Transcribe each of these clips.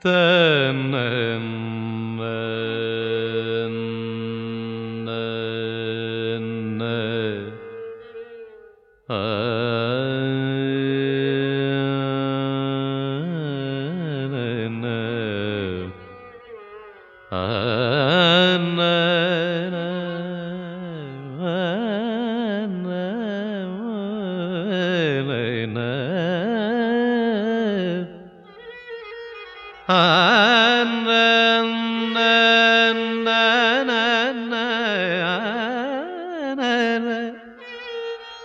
Then. Um, uh,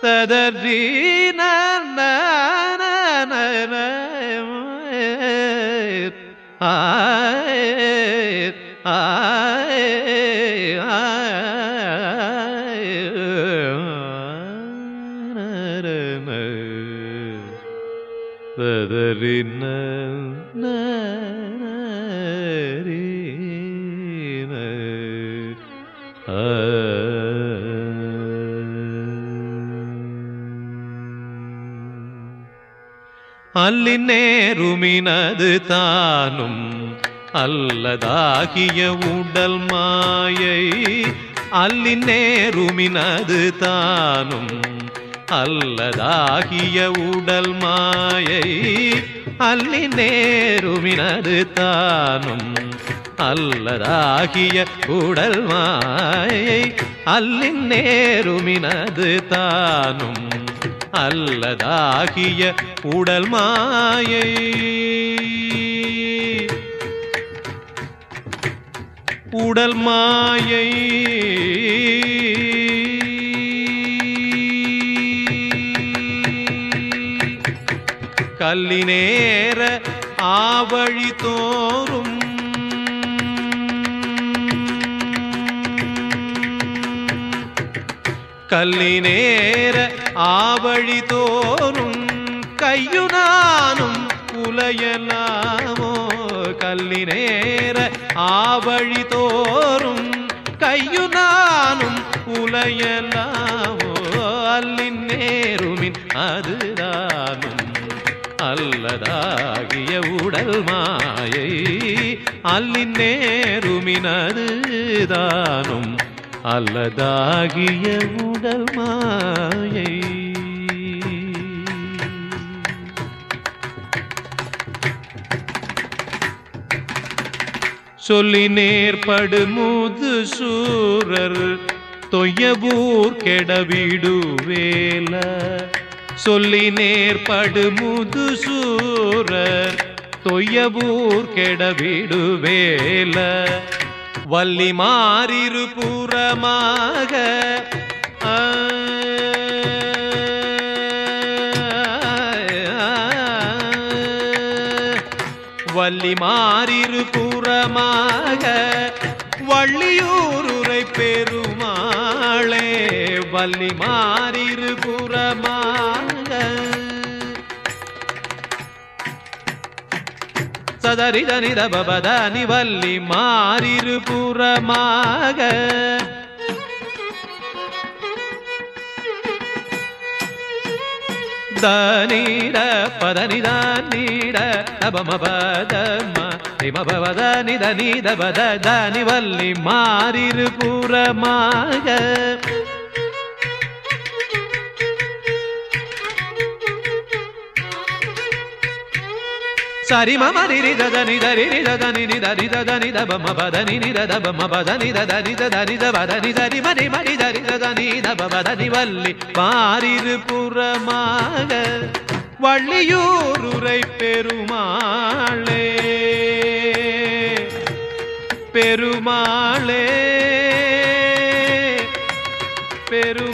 ததறி ததறின அல்லினேருமினது தானும் அல்லதாகிய உடல் மாயை. அல்லினேருமினது தானும் அல்லதாகிய உடல் மாயை. அல்லினேருமினது தானும் அல்லதாகிய உடல் மாயை. அல்லினேருமினது தானும் அல்லதாகிய உடல் மாயை. உடல் மாயை. கல்லினேர ஆவழி தோறும் கல்லி நேர ஆவழி தோறும் கையுனானும் புலையலாமோ கல்லினேர ஆவழி தோறும் கையுனானும் புலையலாமோ அல்லின் நேருமின் அதுதானும் அல்லதாகிய உடல் மாயை. அல்லின் நேருமின் அதுதானும் அல்லதாகிய உடல் மாயை. சொல்லி நேர்படு முது சூரர் தொய்யபூர் கெடவிடுவேல சொல்லி நேர்படு முது சூரர் தொய்யபூர் கெடவிடுவேல வள்ளி மாறிரு புறமாக வள்ளி மாறிரு புறமாக வள்ளியூருரை பெருமாளே வள்ளி மாறிரு புறமாக. சதரித நித பபத மாறிரு புறமாக. தனீட பதனித நீட அபம பதம நித நீத தனிவல்லி மாறிரு புறமாக. சரி மம நிரி தத நித ரிரி தத நிரி தரி தத நித பம பத நிரி தத பம பத நித தரி தத நித பத நித ரி மணி மணி தரி தத நித பத நிவல்லி பாரிரு புறமாக வள்ளியூருரை பெருமாளே பெருமாளே பெரு